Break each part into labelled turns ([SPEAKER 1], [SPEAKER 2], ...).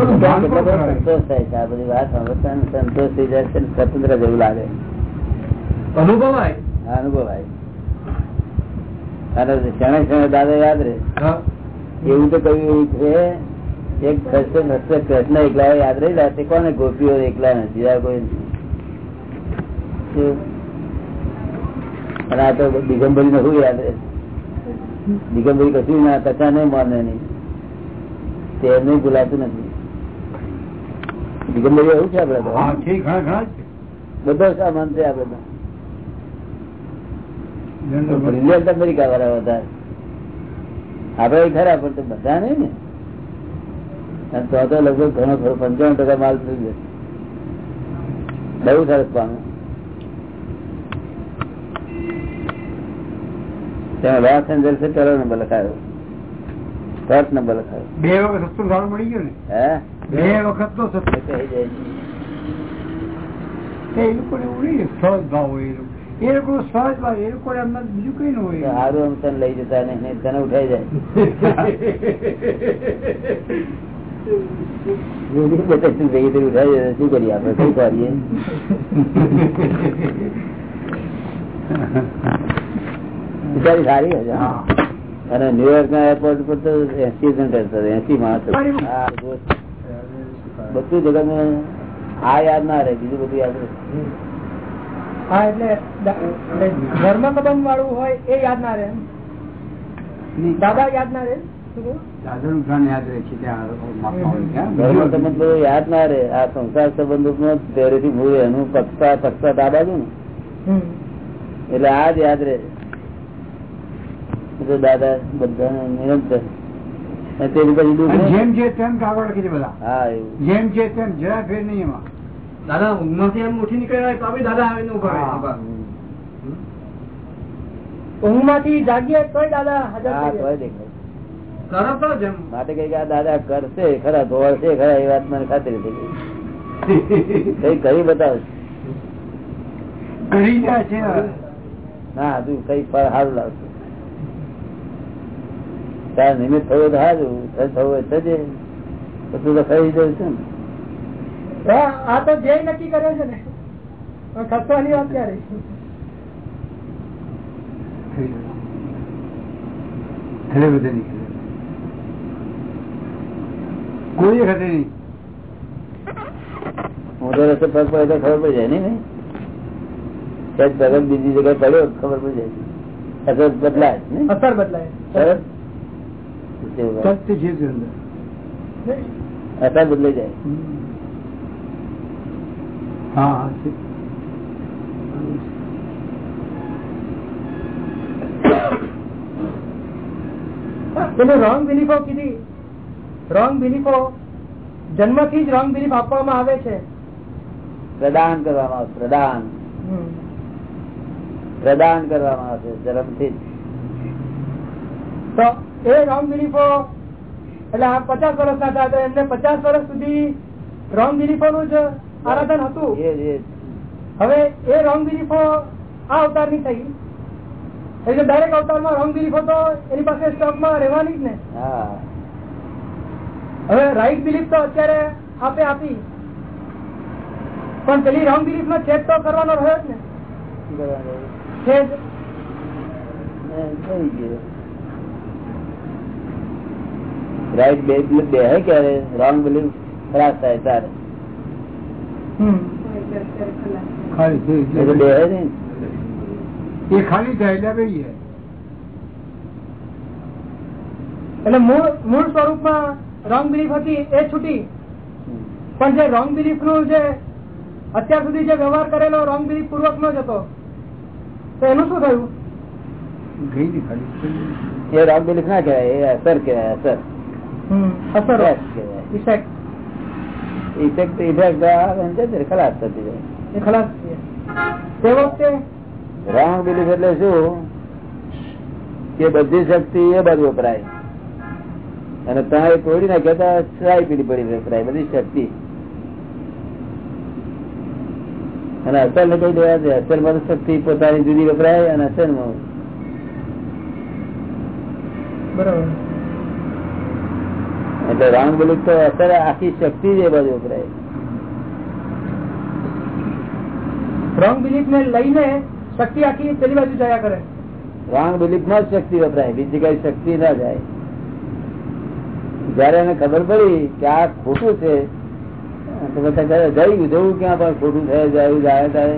[SPEAKER 1] સંતોષ થાય છે આ બધી વાત સાંભળતા સંતોષ થઈ જાય છે સ્વતંત્ર જેવું લાગે.
[SPEAKER 2] અનુભવાય?
[SPEAKER 1] અનુભવાય. અને ક્ષણે ક્ષણે દાદા યાદ રહે. એવું તો કહ્યું એવું છે? એક કૃષ્ણ ભક્ત કૃષ્ણ એકલા યાદ રહી જાય તે કોને ગોપીઓ એકલા નથી? કોઈ નથી. અને આ તો દિગંબરી નું યાદ રહે? દિગંબરી કશું ના કચા નહીં માને નહીં. તે એમને ભૂલાતું નથી. દિગંબરી એવું છે આપડે
[SPEAKER 3] હા છે છે.
[SPEAKER 1] બધો સામાન છે આપડે તો? અમેરિકા વાળા વધારે. આપડે ખરા પણ તો બધા નહીં ને. તો તો લગભગ ઘણો ખરો પંચાવન ટકા માલ થઈ જશે બહુ સરસ પાનું તેમાં લોસ એન્જલ્સ પહેલો નંબર લખાયો. ફર્સ્ટ નંબર લખાયો.
[SPEAKER 3] બે વખત સસ્તું સારું મળી ગયું
[SPEAKER 1] હે?
[SPEAKER 3] ને બે વખત તો સત્ય
[SPEAKER 1] થઈ જાય છે.
[SPEAKER 3] એ લોકોને એવું નહીં સહજ ભાવ હોય એ લોકો. સહજ ભાવ એ લોકો એમના બીજું કઈ ન હોય.
[SPEAKER 1] હારું એમ તને લઈ જતા નહીં તને ઉઠાઈ જાય. ઉઠાઈ શું કરીએ આપણે કઈ કરીએ બિચારી સારી હશે. અને ન્યુયોર્ક ના એરપોર્ટ પર તો એસી એસી માણસો. બધું જગત આ યાદ ના રહે બીજું બધું યાદ રહે.
[SPEAKER 2] હા એટલે ધર્મ સંબંધ વાળું હોય એ યાદ ના રહે દાદા યાદ ના રહે?
[SPEAKER 3] યાદ છે
[SPEAKER 1] ના રહે. આ સંસાર સંબંધો નો પહેરેથી મૂળ એનું પક્ષપાત આ બાજુ ને. એટલે આ જ યાદ રે દાદા બધા નિરંતર તેની પછી દુઃખ
[SPEAKER 3] જેમ છે તેમ કાગળ લખી છે બધા.
[SPEAKER 1] હા એવું.
[SPEAKER 3] જેમ છે તેમ જરા ફેર નહીં એમાં.
[SPEAKER 4] દાદા ઊંઘમાંથી એમ ઉઠી નીકળ્યા તો બી દાદા આવીને
[SPEAKER 1] ઊભા.
[SPEAKER 2] ઊંઘમાંથી જાગીએ તો દાદા હાજર.
[SPEAKER 1] દેખાય.
[SPEAKER 4] એમ.
[SPEAKER 1] માટે કઈ આ દાદા કરશે ખરા ધોવાડશે ખરા એ વાત મને ખાતરી થઈ ગઈ. કઈ કરી બતાવશે? ના હજુ કઈ પર સારું લાવશે તાર નિમિત્ત થયું તો સારું થયું હોય થજે તો થઈ જવું છે ને.
[SPEAKER 2] આ તો જે નક્કી કર્યો છે ને. ખસવાની વાત ક્યારે?
[SPEAKER 3] ખરે બધે નહીં કોઈ ખરે નહીં?
[SPEAKER 1] મોટો રસ્તે પગ પડે તો ખબર પડી જાય નહીં ને. સહેજ પગ બીજી જગ્યાએ પડ્યો ખબર પડી જાય. અસર બદલાય ને
[SPEAKER 2] અસર બદલાય.
[SPEAKER 1] સરસ.
[SPEAKER 3] છે અંદર.
[SPEAKER 1] અસર બદલાઈ જાય.
[SPEAKER 3] હા હા
[SPEAKER 2] પેલું રોંગ બિલીફો કીધી. રોંગ બિલીફો જન્મથી જ રોંગ બિલીફ આપવામાં આવે છે.
[SPEAKER 1] પ્રદાન કરવામાં આવશે પ્રદાન. પ્રદાન કરવામાં આવશે જન્મથી જ.
[SPEAKER 2] તો એ રોંગ બિલીફો એટલે આ પચાસ વર્ષના હતા તો એમને પચાસ વર્ષ સુધી રોંગ બિલીફો નું જ આરાધન હતું. હવે એ રોંગ બિલીફો આ અવતારની થઈ. એટલે દરેક અવતારમાં રોંગ બિલીફો તો એની પાસે સ્ટોકમાં રહેવાની જ ને. હવે રાઈટ બિલીફ તો અત્યારે આપે આપી. પણ પેલી રોંગ બિલીફ નો ચેક તો કરવાનો રહ્યો જ ને? છેદ.
[SPEAKER 1] થઈ ગયું રાઈટ બે બે હે ક્યારે? રોંગ બિલીફ ખરાબ થાય તારે.
[SPEAKER 3] ખાલી થાય એટલે
[SPEAKER 2] મૂળ સ્વરૂપમાં રોંગ બિલીફ હતી એ છૂટી. પણ જે રોંગ બિલીફનું જે અત્યાર સુધી જે વ્યવહાર કરેલો રોંગ બિલીફ પૂર્વક નો જ હતો તો એનું શું થયું?
[SPEAKER 3] ગઈ
[SPEAKER 1] એ રોંગ બિલીફ ના કહેવાય એ અસર કહેવાય અસર.
[SPEAKER 2] અસર. ઇફેક્ટ
[SPEAKER 1] ઇફેક્ટ ઇફેક્ટ આવે ને જતી રહે, ખલાસ થતી જાય
[SPEAKER 2] ખલાસ તે વખતે?
[SPEAKER 1] રોંગ બિલીફ એટલે શું? કે બધી શક્તિ એ બાજુ વપરાય. અને ત્યાં એ તોડી નાખ્યા તો સારી પીડી પડી વપરાય. બધી શક્તિ. અને અસર ને કઈ દેવા છે અસરમાં શક્તિ પોતાની જુદી વપરાય અને અસરમાં
[SPEAKER 2] બરોબર.
[SPEAKER 1] એટલે રોંગ બિલીફ તો અત્યારે આખી શક્તિ જ એ બાજુ વપરાય
[SPEAKER 2] રોંગ બિલીફ ને લઈને શક્તિ આખી પેલી બાજુ જયા કરે.
[SPEAKER 1] રોંગ બિલીફમાં જ શક્તિ વપરાય બીજી કઈ શક્તિ ના જાય. જયારે એને ખબર પડી કે આ ખોટું છે તો બધા જઈ જવું ક્યાં પણ ખોટું થયું જાય જાય તારે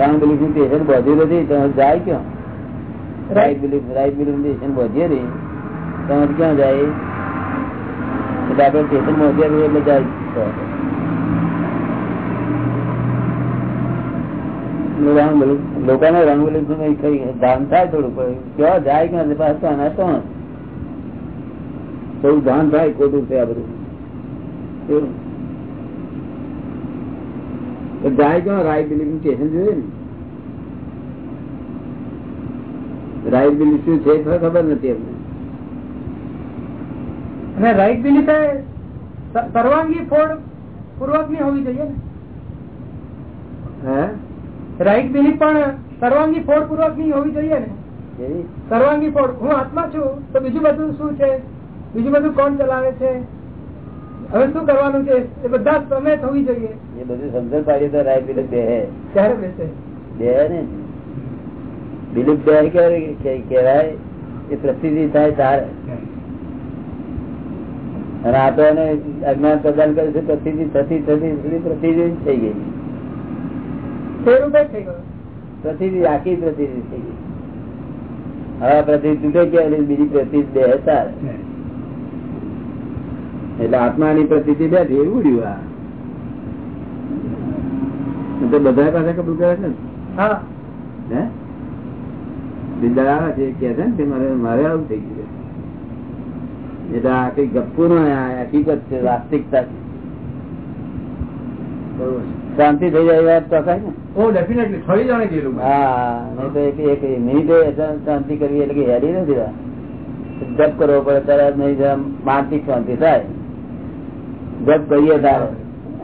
[SPEAKER 1] રોંગ બિલીફની પેશન બોધી નથી તમે જાય ક્યાં? રાઈટ. બિલીફ રાઈટ બિલીફની પેશન બોધીએ નહીં તમે ક્યાં જાય? એટલે પેશન્ટ બોધીએ નહીં એટલે જાય લોકોને રંગોલી કઈ ધાન થાય થોડું ક્યાં જાય ક્યાં પાછું આના તો થોડું ધાન થાય ખોટું છે આ બધું. જાય ક્યાં રાઈટ બિલીફનું સ્ટેશન જોઈએ ને? રાઈટ બિલીફ શું છે ખબર નથી અમને
[SPEAKER 2] અને રાઈટ બિલીફ એ સર્વાંગી ફોડ પૂર્વકની હોવી જોઈએ ને? રાઈટ બિલીફ પણ સર્વાંગી ફોડ પૂર્વકની હોવી જોઈએ ને? સર્વાંગી ફોડ હું આત્મા છું તો બીજું બધું શું છે? બીજું બધું કોણ ચલાવે છે? હવે શું કરવાનું છે? એ બધા તમે થવી જોઈએ.
[SPEAKER 1] એ બધું સમજણ પાડીએ તો રાઈટ બિલીફ બે
[SPEAKER 2] ક્યારે બેસે?
[SPEAKER 1] બે ને? બિલીફ બે કહેવાય? એ પ્રસિદ્ધિ થાય તારે. અને આ તો એને અજ્ઞાન પ્રદાન કરે છે પ્રતિજી થતી થતી થતી પ્રતિજી થઈ ગઈ.
[SPEAKER 2] પ્રતિજી ગયો.
[SPEAKER 1] આખી પ્રતિજી થઈ ગઈ. હવે પ્રતિ તૂટે ક્યાં બીજી પ્રતિ બે હતા? એટલે આત્માની પ્રતિ બે એવું રહ્યું આ. તો બધા પાસે કબૂલ કરે છે ને?
[SPEAKER 2] હા.
[SPEAKER 1] હે? બિંદા આવે છે કે છે ને કે મારે મારે આવું થઈ ગયું. એટલે આ કઈ ગપ્પુ નો હકીકત છે વાસ્તવિકતા શાંતિ થઈ જાય વાત તો થાય ને?
[SPEAKER 4] ઓ ડેફિનેટલી થઈ જાણે ગયેલું
[SPEAKER 1] હા નહીં તો એક એક મિનિટે શાંતિ કરવી એટલે કે હેરી નથી. જપ કરવો પડે તરત નહીં માનસિક શાંતિ થાય. જપ કરીએ તારે.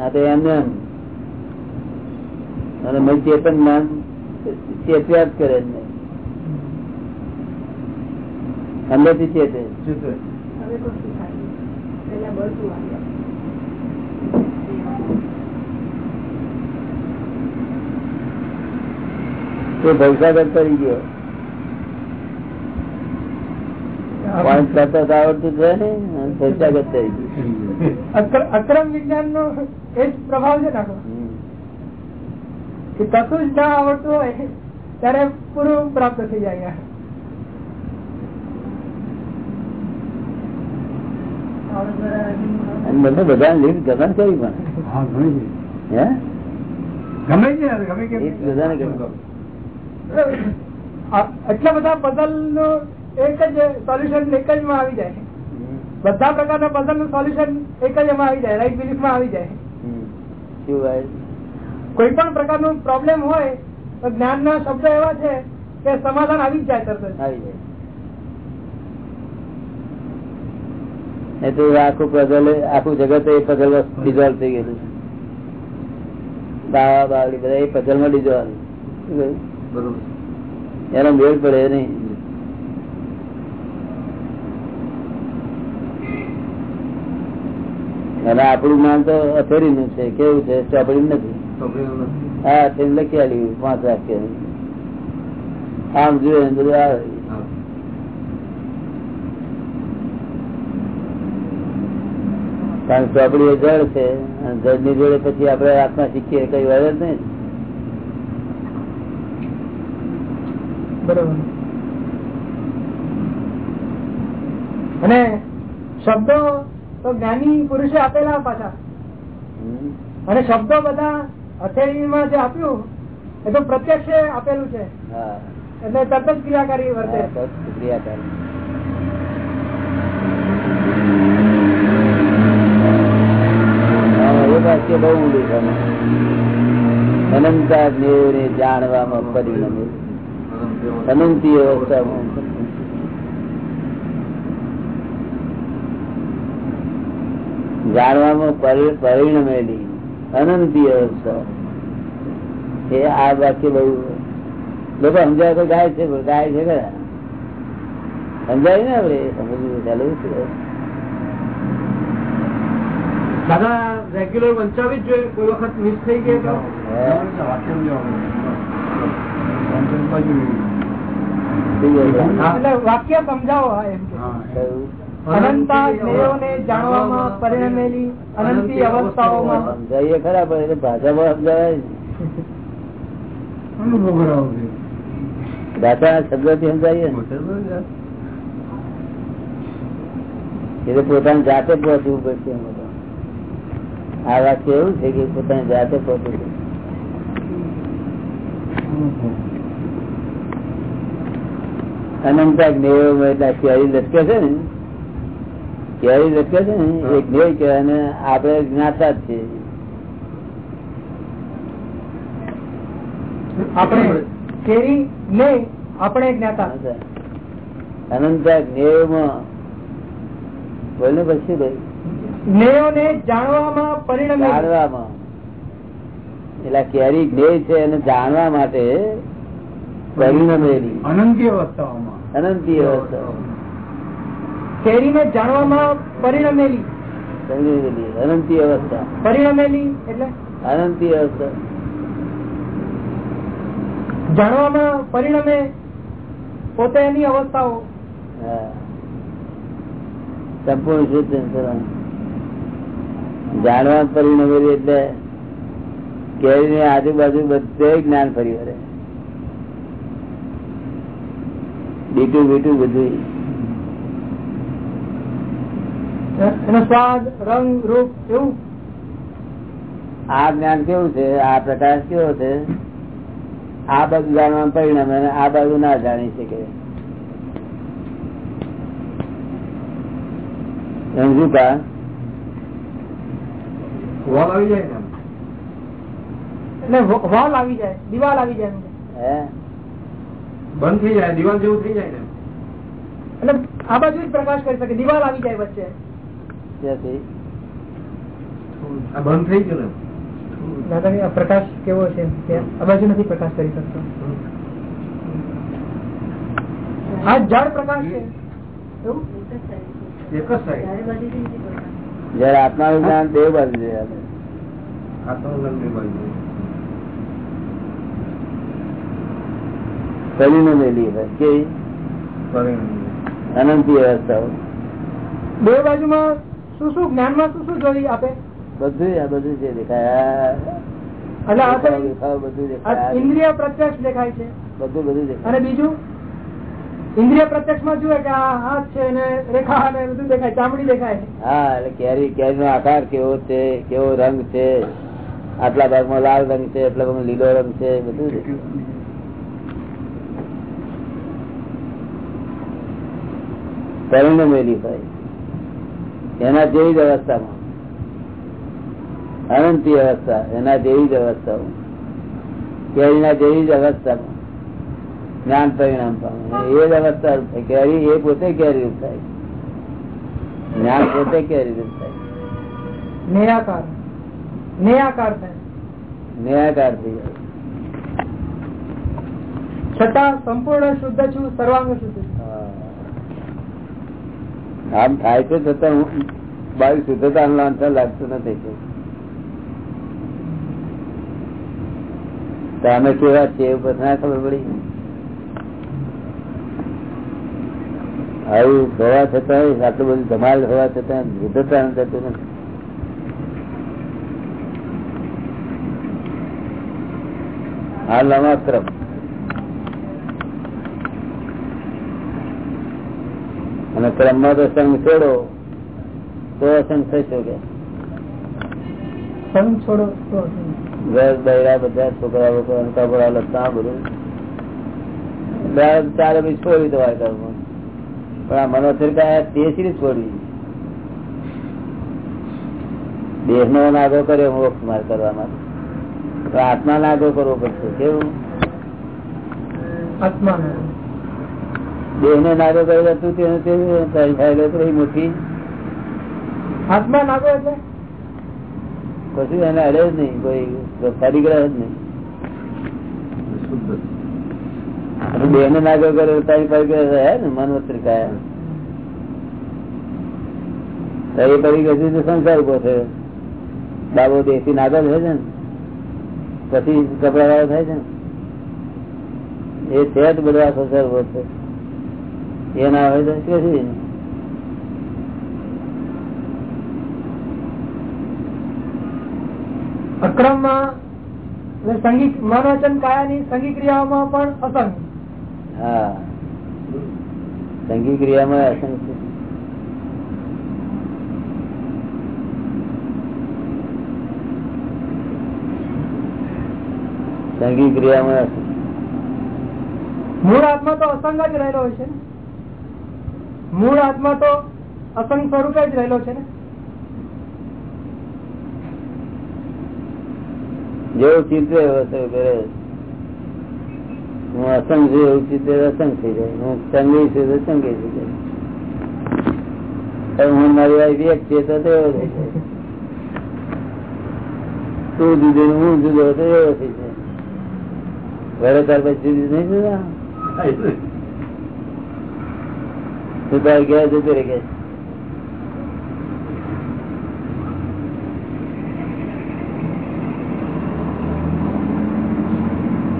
[SPEAKER 1] આ તો એમને એમ. અને મય ચેતન જ્ઞાન ચેત્યા જ કરે તો ભવસાગર કરી ગયો. પોઈન્ટ કરતા તો આવડતું છે ને અને ભવસાગર થઈ ગયું.
[SPEAKER 2] અક્ર- અક્રમ વિજ્ઞાન નો એ જ પ્રભાવ છે ને આખો. કે કશું જ ના આવડતું હોય ત્યારે પૂરું પ્રાપ્ત થઈ જાય.
[SPEAKER 1] અને બધા લીડ ગમન કરી પણ
[SPEAKER 2] એટલા બધા બદલનું એક જ સોલ્યુશન એક જ માં આવી જાય બધા પ્રકારના બદલનું સોલ્યુશન એક જ એમાં આવી જાય રાઈટ બિલીફમાં આવી જાય. કોઈ પણ પ્રકારનો પ્રોબ્લેમ હોય તો જ્ઞાન ના શબ્દ એવા છે કે સમાધાન આવી જ જાય તરત.
[SPEAKER 1] આવી જાય. એ તો આખું પઝલ આખું જગત એ પઝલ ડિઝોલ્વ થઈ ગયેલું છે. બાવડી બધા એ પઝલમાં ડિઝોલ્વ એનો મેળ પડે નહીં. અને આપણું માન તો અથેરી નું છે કેવું છે? ચોપડી નથી. હા અથેરી લખી આલ્યું પાંચ વાક્ય. આમ બધું આવે. કારણ ચોપડી એ જળ છે જળની જોડે પછી આપડે આત્મા શીખીએ કઈ વાર જ નહીં.
[SPEAKER 2] બરોબર. અને શબ્દો તો જ્ઞાની પુરુષે આપેલા પાછા. અને શબ્દો બધા હથેળીમાં જે આપ્યું એ તો પ્રત્યક્ષ આપેલું છે. એટલે તરત ક્રિયાકારી વર્તે.
[SPEAKER 1] હા, બસ ક્રિયા કરે. હા, એ વાક્ય બહુ ઊંડું અનંતા દેવને જાણવામાં પરિણમે અનંતી અવસ્થામાં જાણવામાં પરિણમેલી અનંતી અવસ્થા. એ આ વાક્ય બહુ લોકો સમજાય તો ગાય છે ગાય છે ખરા? સમજાય ને આપડે સમજવું ચાલુ છે
[SPEAKER 4] દાદા રેગ્યુલર વંચાવી જ જોઈએ કોઈ વખત મિસ થઈ ગયે તો
[SPEAKER 1] હે?
[SPEAKER 3] વાંચન લેવાનું. વાંચન બાજુ.
[SPEAKER 4] હા.
[SPEAKER 2] એટલે વાક્ય સમજાવો હા એમ કે.
[SPEAKER 3] હા.
[SPEAKER 1] કયું?
[SPEAKER 2] અનંતા જ્ઞેયોને જાણવામાં પરિણમેલી અનંતી અવસ્થાઓમાં
[SPEAKER 1] સમજાવીએ ખરા પણ એટલે ભાષામાં સમજાવાય ને.
[SPEAKER 3] અનુભવ કરાવો છે.
[SPEAKER 1] ભાષાના શબ્દોથી સમજાવીએ ને. એ તો પોતાની જાતે પહોંચવું પડશે એમાં તો. આ વાક્ય એવું છે કે પોતાની જાતે પોતે. અનંતા જ્ઞેયો એટલે કેરી લટકે છે ને? કેરી લટકે છે ને? એ જ્ઞેય કહેવાય અને આપણે જ્ઞાતા જ છીએ.
[SPEAKER 2] આપણે કેરી ને આપણે જ્ઞાતા.
[SPEAKER 1] અનંતા જ્ઞેયમાં બોલ્યું પછી ભાઈ.
[SPEAKER 2] જ્ઞેયોને જાણવામાં પરિણમેલી
[SPEAKER 1] જાણવામાં. એટલે આ કેરી જ્ઞેય છે એને જાણવા માટે પરિણમેલી
[SPEAKER 3] અનંતી અવસ્થાઓમાં.
[SPEAKER 1] અનંતી અવસ્થા
[SPEAKER 2] કેરીને જાણવામાં પરિણમેલી
[SPEAKER 1] પરિણમેલી અનંતી અવસ્થા.
[SPEAKER 2] પરિણમેલી એટલે?
[SPEAKER 1] અનંતી અવસ્થા.
[SPEAKER 2] જાણવામાં પરિણમે પોતે એની અવસ્થાઓ.
[SPEAKER 1] સંપૂર્ણ શુદ્ધ અંતરાળ. ફરી પરિણમેલી એટલે કેરી ની આજુબાજુ બધે જ્ઞાન ફરી વળે બીટું બીટું બધું
[SPEAKER 2] એનો સ્વાદ રંગ રૂપ એવું
[SPEAKER 1] આ જ્ઞાન કેવું છે? આ પ્રકાશ કેવો છે? આ બધું જાણવાનું પરિણામે આ બાજુ ના જાણી શકે. સમજુ કા
[SPEAKER 4] વોલ આવી જાય ને
[SPEAKER 2] એટલે વોલ આવી જાય દિવાલ આવી જાય
[SPEAKER 4] બંધ થઈ જાય દિવાલ જેવું થઈ જાય ને
[SPEAKER 2] એટલે આ બાજુ પ્રકાશ કરી શકે દિવાલ આવી જાય વચ્ચે.
[SPEAKER 4] બંધ થઈ ગયું ને
[SPEAKER 2] દાદાજી આ પ્રકાશ કેવો છે કે આ બાજુ નથી પ્રકાશ કરી શકતો. આ જળ પ્રકાશ છે.
[SPEAKER 4] એક જ સાઈડ.
[SPEAKER 1] જયારે આત્માનું જ્ઞાન બે બાજુ છે પરિણમેલી હોય અનંતી અવસ્થાઓ
[SPEAKER 2] બે બાજુમાં શું શું જ્ઞાનમાં શું શું જોઈ આપે?
[SPEAKER 1] બધું આ બધું છે દેખાય. બધું દેખાય.
[SPEAKER 2] ઇન્દ્રિય પ્રત્યક્ષ દેખાય છે.
[SPEAKER 1] બધું બધું
[SPEAKER 2] અને
[SPEAKER 1] દેખાય
[SPEAKER 2] બીજું? ઇન્દ્રિય પ્રત્યક્ષમાં જુએ કે આ હાથ છે ને રેખા ને બધું દેખાય, ચામડી દેખાય.
[SPEAKER 1] હા, એટલે કેરી કેરી નો આકાર કેવો છે, કેવો રંગ છે? આટલા ભાગમાં લાલ રંગ છે, આટલા ભાગમાં લીલો રંગ છે, બધું દેખાય. મેલી ભાઈ. એના જેવી જ અવસ્થામાં. અનંતી અવસ્થા, એના જેવી જ અવસ્થામાં. કેરીના જેવી જ અવસ્થામાં. જ્ઞાન પરિણામ પામે એ જ અવસ્થા કેરી એ પોતે કેરી રૂપ થાય. જ્ઞાન પોતે કેરી રૂપ થાય.
[SPEAKER 2] નેયાકાર નેયાકાર
[SPEAKER 1] નિરાકાર થઈ જાય.
[SPEAKER 2] છતાં સંપૂર્ણ શુદ્ધ છું સર્વાંગ શુદ્ધ છું.
[SPEAKER 1] આમ થાય છે છતાં હું બાવી શુદ્ધતા લાગતું નથી. તમે કેવા છીએ એવું ના ખબર પડી? આવું હોવા છતાં આટલું બધું ધમાલ હોવા છતાં વૃદ્ધતા થતું નથી. આ લમાક્રમ અને ક્રમમાં તો સંગ છોડો તો અસંગ થઈ શકે.
[SPEAKER 2] સંગ છોડો તો
[SPEAKER 1] ઘર બૈરા બધા છોકરા લોકો લતા બધું. ચારે બી છોડી તમારે ઘરમાં પણ આ કયા તે શી છોડવી દેહ નો નાગો કર્યો મોક્ષ માર કરવા માટે. તો આત્મા નાગો કરવો પડશે કેવું?
[SPEAKER 2] આત્મા
[SPEAKER 1] દેહ ને નાગો કર્યો તું તેને તે મોટી
[SPEAKER 2] આત્મા નાગો એટલે?
[SPEAKER 1] કશું એને અડે જ નહીં કોઈ પરિગ્રહ જ નહીં. અને દેહ ને નાગો કર્યો તારી પાસે ને? મનોત્રી કાયા એ પરિગ્રહથી તો સંસાર ઊભો થયો. બાબો દેશી નાગર થાય છે ને, પછી કપડા વાળો થાય છે એ છે જ બધા સંસાર છે એ ના હોય તો શું છે
[SPEAKER 2] અક્રમમાં સંગીત મનોવચન કાયાની સંગી ક્રિયાઓમાં પણ અસંગ
[SPEAKER 1] હા. સંગી ક્રિયામાં અસંખ્ય સંગી ક્રિયામાં
[SPEAKER 2] મૂળ આત્મા તો અસંગ જ રહેલો હોય છે ને? મૂળ આત્મા તો અસંગ સ્વરૂપે જ રહેલો છે ને?
[SPEAKER 1] જેવું ચિંતે હું અસંગ છું એવું ચિંતે અસંગ થઈ જાય. હું સંગી છું તો સંગી થઈ જાય. હું મારી વાઈફ એક છે તો તેવો થઈ જાય. તું જુદો હું જુદો તો એવો થઈ જાય. ઘરે તાર પછી જુદી નહીં જુદા? તું તાર ગયા જતો રે કે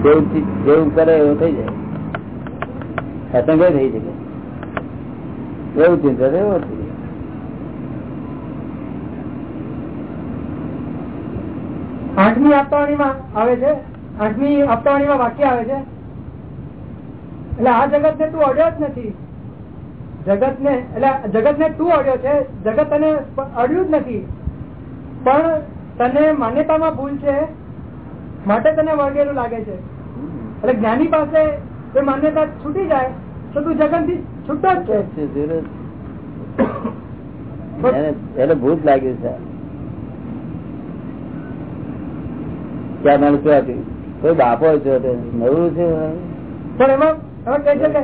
[SPEAKER 1] જેવું કરે એવું થઈ જાય. અસંગ થઈ શકે. એવું ચિંતા એવું
[SPEAKER 2] આઠમી આપતાવાણીમાં આવે વાક્ય આવે છે. એટલે આ જગત ને તું અડ્યો જ નથી. જગત ને એટલે જગત ને તું અડ્યો છે. જગત તને અડ્યું જ નથી. પણ તને માન્યતામાં ભૂલ છે. માટે તને વળગેલું લાગે છે. એટલે જ્ઞાની પાસે એ માન્યતા છૂટી જાય તો તું જગનથી છૂટો જ છે.
[SPEAKER 1] એને ભૂત લાગ્યું છે. ત્યાં મને શું આપ્યું કોઈ બાપો છો નવું છે?
[SPEAKER 2] પણ એમાં કહે?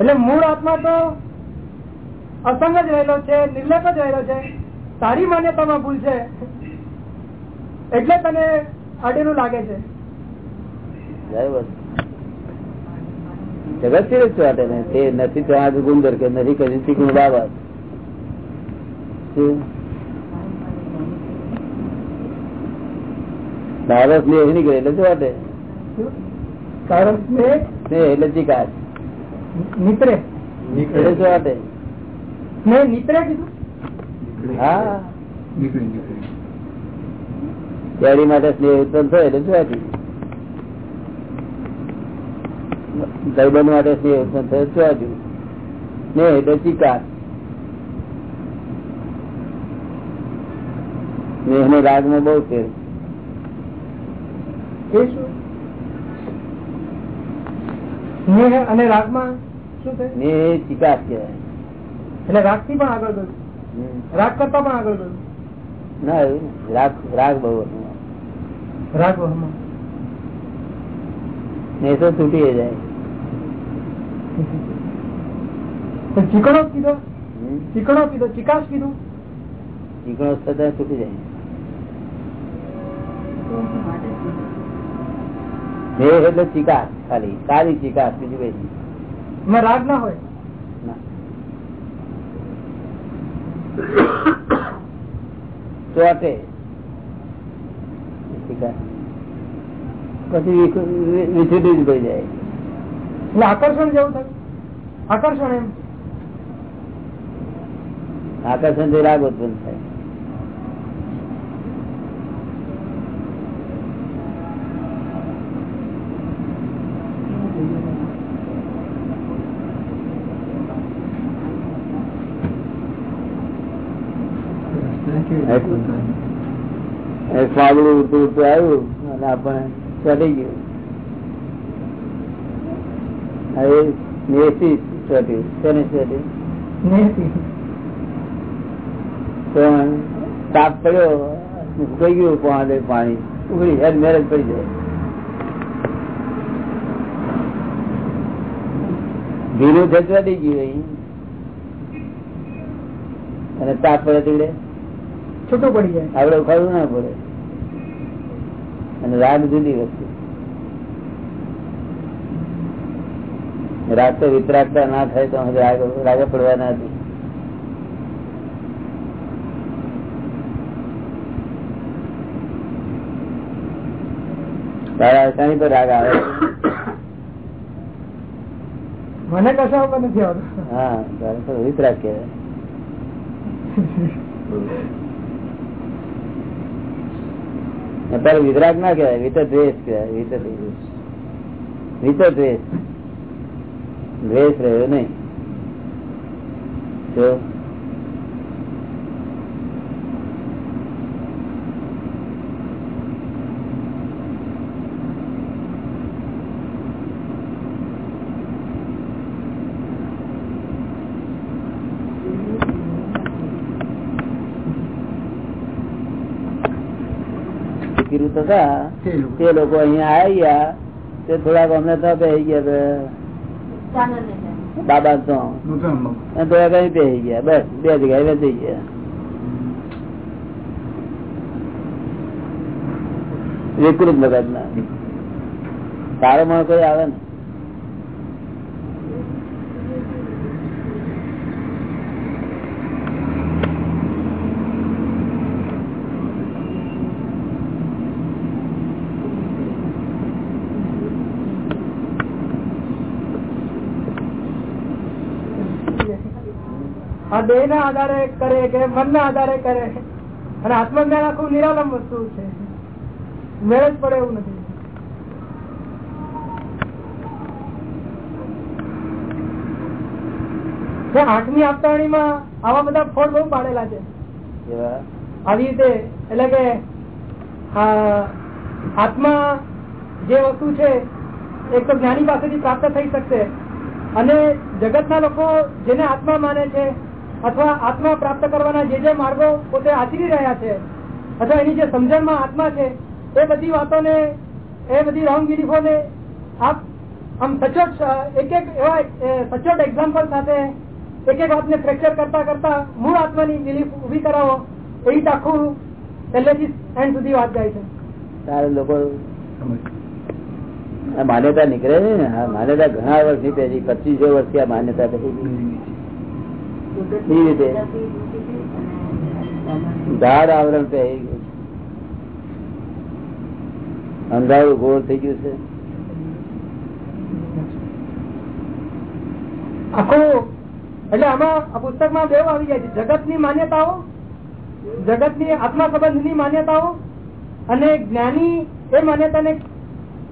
[SPEAKER 2] એટલે મૂળ આત્મા તો અસંગ જ રહેલો છે નિર્લેપ જ રહેલો છે. તારી માન્યતામાં ભૂલ છે. એટલે તને અડેલું લાગે છે.
[SPEAKER 1] જગત છે જ વાટે ને તે નથી તો આ ગુંદર કે નથી કદી શીખવું બાબત શું? બાબત ને એની ગઈ એટલે જોવાટે એટલે ચિકાસ
[SPEAKER 2] નીતરે
[SPEAKER 1] નીકળે. જોવાટે
[SPEAKER 2] ને નીતરે કીધું?
[SPEAKER 1] હા. કેરી માટે સ્નેહ ઉત્પન્ન થયો એટલે જોવાથી ભાઈબંધ માટે સ્નેહ ઉત્પન્ન થાય જોવાથી સ્નેહ એટલે ચિકાર સ્નેહ ને રાગમાં બહુ છે
[SPEAKER 2] સ્નેહ અને રાગમાં શું છે
[SPEAKER 1] સ્નેહ એ ચિકાસ કહેવાય.
[SPEAKER 2] એટલે રાગથી પણ આગળ ગયું રાગ કરતા પણ આગળ ગયું
[SPEAKER 1] ના રાગ રાગ બહુ હતું.
[SPEAKER 2] રાગ
[SPEAKER 1] તો તૂટી જાય.
[SPEAKER 2] ચીકણો કીધો. ચીકણો કીધો ચિકાસ કીધું.
[SPEAKER 1] ચીકણો થતા તૂટી જાય. એટલે ચિકાસ ખાલી. સારી ચિકાસ બીજું કઈ
[SPEAKER 2] રાગ ના હોય.
[SPEAKER 1] ચોટે ચિકાસ. પછી વિખુ- વિ- વિછૂટી જ જાય.
[SPEAKER 2] એટલે આકર્ષણ જેવું થાય? આકર્ષણ એમ?
[SPEAKER 1] આકર્ષણથી રાગ ઉત્પન્ન થાય. એક વાગડું ઉડતું ઉડતું આવ્યું અને આપણે ચડી ગયું. હવે મેસી ચોટ્યું
[SPEAKER 2] સ્નેહથી
[SPEAKER 1] પણ તાપ પડ્યો ઉકળી ગયું પાણી પાણી. ઉગડી હેર મેરેજ પડી જાય ભીનું છે ચોટી ગયું અહીં. અને તાપ પડે તીડે?
[SPEAKER 2] છૂટું પડી જાય.
[SPEAKER 1] આપડે ઉખાડવું ના પડે. અને રાગ જુદી વસ્તુ. રાગ તો વિતરાગતા ના થાય તો રાગ રાગે પડવાના નથી. તારા રાગ આવે.
[SPEAKER 2] મને કશા નથી આવતો?
[SPEAKER 1] હા વિતરાગ કહેવાય. અત્યારે વિતરાગ ના કહેવાય વિત દ્વેષ કહેવાય વિત વિત દ્વેષ દ્વેષ રહ્યો નહીં. જો વિકૃત હતા
[SPEAKER 3] તે લોકો.
[SPEAKER 1] અહીંયા આવી ગયા તે થોડાક અમને તો ગયા બાબા તો. થોડાક અહીં પહેરી ગયા બસ બે જગ્યાએ બેસી ગયા. વિકૃત મગજ ના તારો માં કોઈ આવે ને
[SPEAKER 2] આ દેહ ના આધારે કરે કે મન ના આધારે કરે. અને આત્મજ્ઞાન આખું નિરાલંબ વસ્તુ છે. મેળ જ પડે એવું નથી. આઠમી આપતાણી માં આવા બધા ફોડ બહુ પાડેલા છે. આવી રીતે એટલે કે આત્મા જે વસ્તુ છે એક તો જ્ઞાની પાસેથી પ્રાપ્ત થઈ શકશે. અને જગતના લોકો જેને આત્મા માને છે અથવા આત્મા પ્રાપ્ત કરવાના જે જે માર્ગો પોતે આચરી રહ્યા છે, અથવા એની જે સમજણમાં આત્મા છે, એ બધી વાતોને, એ બધી રોંગ આપ આમ સચોટ, એક એક એવા સચોટ એક્ઝામ્પલ સાથે એક એક વાતને ફ્રેક્ચર કરતા કરતા મૂળ આત્માની બિલીફ ઊભી કરાવો, એવી તો આખું પહેલેથી એન્ડ સુધી વાત જાય છે.
[SPEAKER 1] તારે લોકો માન્યતા નીકળે છે ને? માન્યતા ઘણા વર્ષની પહેલી, પચીસો વર્ષથી આ માન્યતા થઈ એ રીતે. ધાર આવરણ પહેરી ગયું છે. અંધારું ગોળ થઈ ગયું છે.
[SPEAKER 2] આખું એટલે આમાં આ પુસ્તકમાં બેવ આવી જાય છે. જગતની માન્યતાઓ જગતની આત્મા સંબંધની માન્યતાઓ અને જ્ઞાની એ માન્યતાને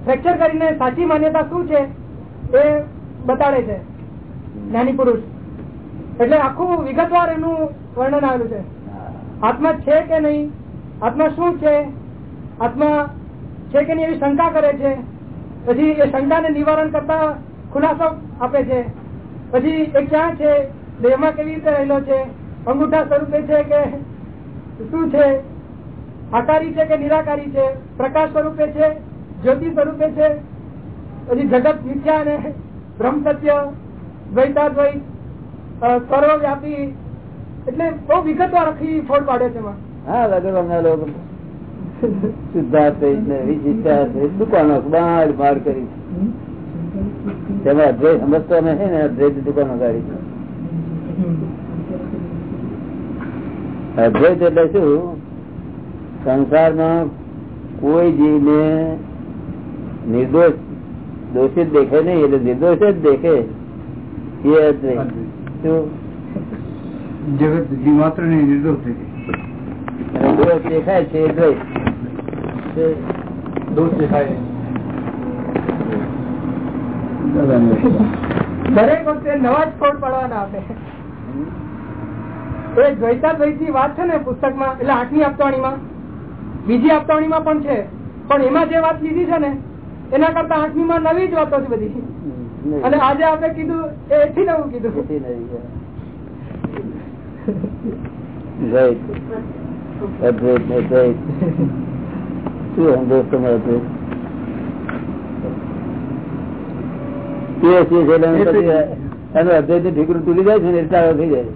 [SPEAKER 2] ફ્રેક્ચર કરીને સાચી માન્યતા શું છે એ બતાડે છે. જ્ઞાની પુરુષ. એટલે આખું વિગતવાર એનું વર્ણન આવેલું છે. આત્મા છે કે નહીં? આત્મા શું છે? આત્મા છે કે નહીં એવી શંકા કરે છે? પછી એ શંકાને નિવારણ કરતા ખુલાસો આપે છે. પછી એ ક્યાં છે? દેહમાં કેવી રીતે રહેલો છે? અંગૂઠા સ્વરૂપે છે કે શું છે? આકારી છે કે નિરાકારી છે? પ્રકાશ સ્વરૂપે છે? જ્યોતિ સ્વરૂપે છે? પછી જગત મિથ્યા અને બ્રહ્મ સત્ય દ્વૈતાદ્વૈત સર્વવ્યાપી એટલે બહુ વિગતવાર આખી ફોડ પાડે છે
[SPEAKER 1] હા લગભગ લોકો સિદ્ધાર્થ દુકાનો ને નિર્દોષ, દોષિત દેખે નહીં, એટલે નિર્દોષ જ દેખે. એ અદ્વૈત
[SPEAKER 3] જગત માત્ર ને નિર્દોષ થઈ
[SPEAKER 1] દેખાય છે
[SPEAKER 3] દોષ દેખાય.
[SPEAKER 2] દરેક વખતે નવા જ ફોડ પડવાના આપે. એ દ્વૈતાદ્વૈતની વાત છે ને પુસ્તકમાં એટલે આઠમી આપતાણીમાં બીજી આપતાણીમાં પણ છે. પણ એમાં જે વાત લીધી છે ને એના કરતા આઠમી માં નવી જ વાતો છે બધી. અને આજે આપણે કીધું એથી નવું કીધું.
[SPEAKER 1] એથી નહીં અદ્વૈત ને દ્વૈત શું તમે અદ્વૈત અદ્વૈતની ઠીકરું તૂટી જાય છે ને એટલા થઈ જાય.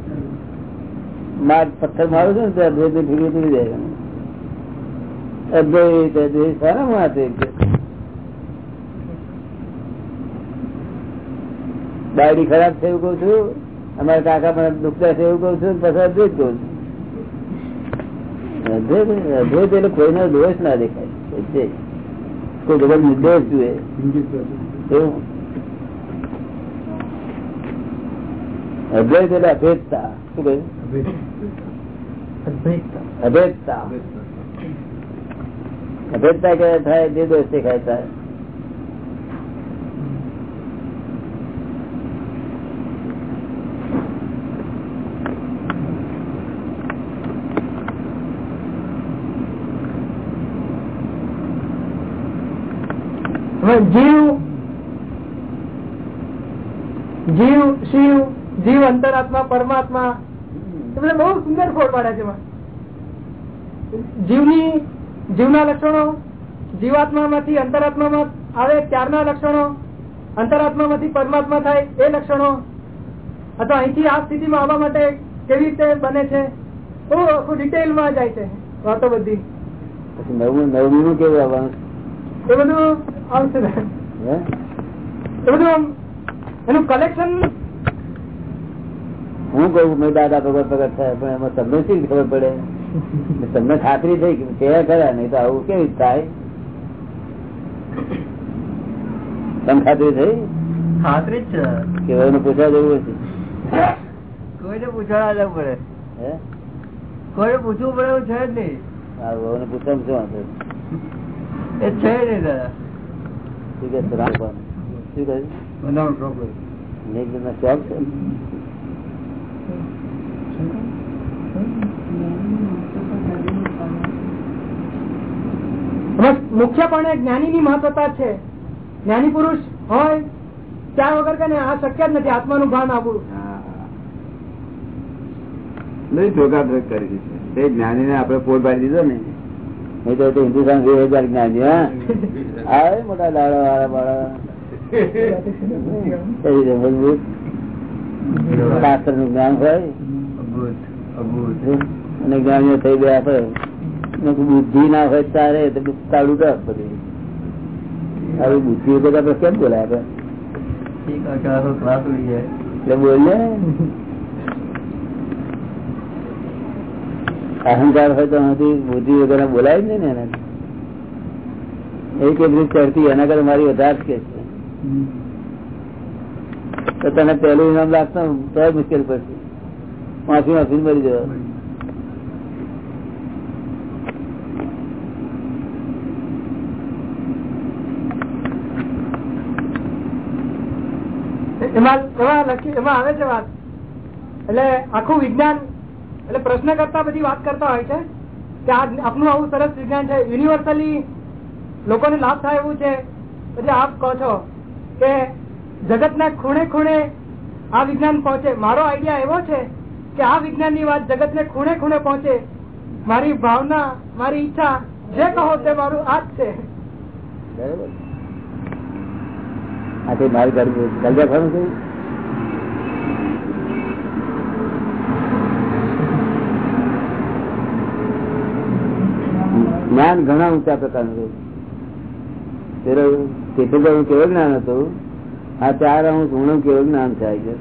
[SPEAKER 1] માર્ગ પથ્થર મારો છે ને તો અદ્વૈતની ઠીકરું તૂટી જાય. અદ્વૈત અદ્વૈત સારા માં ડાયરી ખરાબ છે એવું કઉ છું? અમારા કાકા મને દુખતા છે એવું કઉ છું પછી અદ્વૈત કઉ છું. અદ્વૈત એટલે કોઈનો દોષ ના દેખાય. કોઈ જગત નિર્દોષ જુએ. એવું. અદ્વૈત એટલે અભેદતા. શું કહ્યું? અભેદતા. અભેદતા. કે થાય? નિર્દોષ દેખાય થાય
[SPEAKER 2] હવે જીવ જીવ, શિવ, જીવ અંતરાત્મા, પરમાત્મા એ બધા બહુ સુંદર ફોડ પાડ્યા છે જીવની, જીવના લક્ષણો, જીવાત્મામાંથી અંતરાત્મામાં આવે ત્યારના લક્ષણો, અંતરાત્મામાંથી પરમાત્મા થાય એ લક્ષણો. અથવા અહીંથી આ સ્થિતિમાં આવવા માટે કેવી રીતે બને છે, બહુ આખું ડિટેલમાં જાય છે વાતો બધી.
[SPEAKER 1] નવમું નવમી કેવું આવવાનું?
[SPEAKER 2] એ બધું આવશે એ બધું એનું કલેક્શન
[SPEAKER 1] હું કહું મેં દાદા ભગત ભગત થાય પણ એમાં તમને શી ખબર પડે તમને ખાતરી થઈ કે કયા ખરા નહીં તો આવું કેવી થાય તમને ખાતરી થઈ
[SPEAKER 3] ખાતરી જ છે
[SPEAKER 1] કે પૂછવા જવું હશે
[SPEAKER 3] કોઈને પૂછવા જવું પડે
[SPEAKER 1] હે
[SPEAKER 3] કોઈને પૂછવું પડે એવું છે જ નહીં
[SPEAKER 1] આ વહુને શું વાંધો?
[SPEAKER 3] એ છે નહીં દાદા.
[SPEAKER 1] શું શોખ
[SPEAKER 2] મુખ્યપણે જ્ઞાની ની મહત્વતા છે. જ્ઞાની પુરુષ હોય ત્યાં વગર કે આ શક્ય જ નથી આત્માનું ભાન આપવું
[SPEAKER 1] નહીં ધોકાધોક કરી દીધું. તે જ્ઞાની ને આપડે પોલ પાડી દીધો ને. નહીં તો હિન્દુસ્તાન બે હજાર જ્ઞાની હા? આવે મોટા દાડા વાળા બાળા. મજબૂત? શાસ્ત્રનું જ્ઞાન હોય? અને જ્ઞાનીઓ થઈ ગયા હોય બુદ્ધિ ના હોય તારે તો ટક બધી. આવી બુદ્ધિ વગર કેમ બોલાય આપડે બોલીએ અહંકાર હોય તો બુદ્ધિ વગેરે બોલાય જ નહીં એક એક રીત એના કરતા મારી વધારે કે છે. તો તને પહેલું ઇનામ લાગતો તો મુશ્કેલ પડશે. માફી માફી મરી જવા.
[SPEAKER 2] એમાં એમાં એમાં આવે છે વાત. એટલે આખું વિજ્ઞાન એટલે પ્રશ્ન કરતા બધી વાત કરતા હોય છે કે આ આપનું આવું સરસ વિજ્ઞાન છે. યુનિવર્સલી લોકોને લાભ થાય એવું છે. પછી આપ કહો છો કે જગતના ખૂણે ખૂણે આ વિજ્ઞાન પહોંચે. મારો આઈડિયા એવો છે કે આ વિજ્ઞાનની વાત જગતને ખૂણે ખૂણે પહોંચે. મારી ભાવના, મારી ઈચ્છા, જે કહો તે મારું આ જ છે
[SPEAKER 1] બરાબર મારી ગરબી કલ્યા ખરું છે જ્ઞાન ઘણા ઊંચા પ્રકારનું તીર્થંકરનું કેવું જ્ઞાન હતું? આ ચાર અંશ ઊણું કેવું જ્ઞાન થાય છે?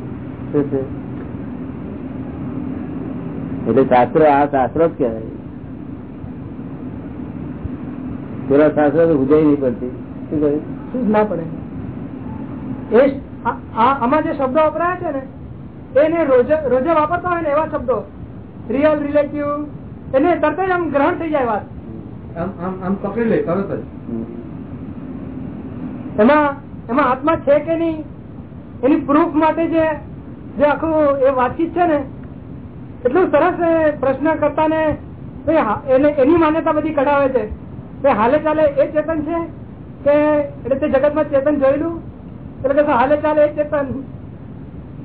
[SPEAKER 1] એટલે શાસ્ત્ર, આ શાસ્ત્ર જ કહેવાય. પેલા શાસ્ત્ર તો ઉજાઈ નહીં પડતી. શું કહ્યું?
[SPEAKER 2] ના પડે. એ આમાં જે શબ્દો વપરાયા છે ને, એને રોજ, રોજે વાપરતા હોય ને એવા શબ્દો. રિયલ રિલેટિવ એને તરત જ આમ ગ્રહણ થઈ જાય વાત.
[SPEAKER 4] આમ આમ આમ પકડી લે તરત જ.
[SPEAKER 2] એમાં એમાં આત્મા છે કે નહીં? એની પ્રૂફ માટે જે જે આખું એ વાતચીત છે ને એટલું સરસ પ્રશ્ન કરતા ને એને એની માન્યતા બધી કઢાવે છે. કે હાલે ચાલે એ ચેતન છે કે એટલે તે જગતમાં ચેતન જોયેલું? એટલે કે હાલે ચાલે એ ચેતન.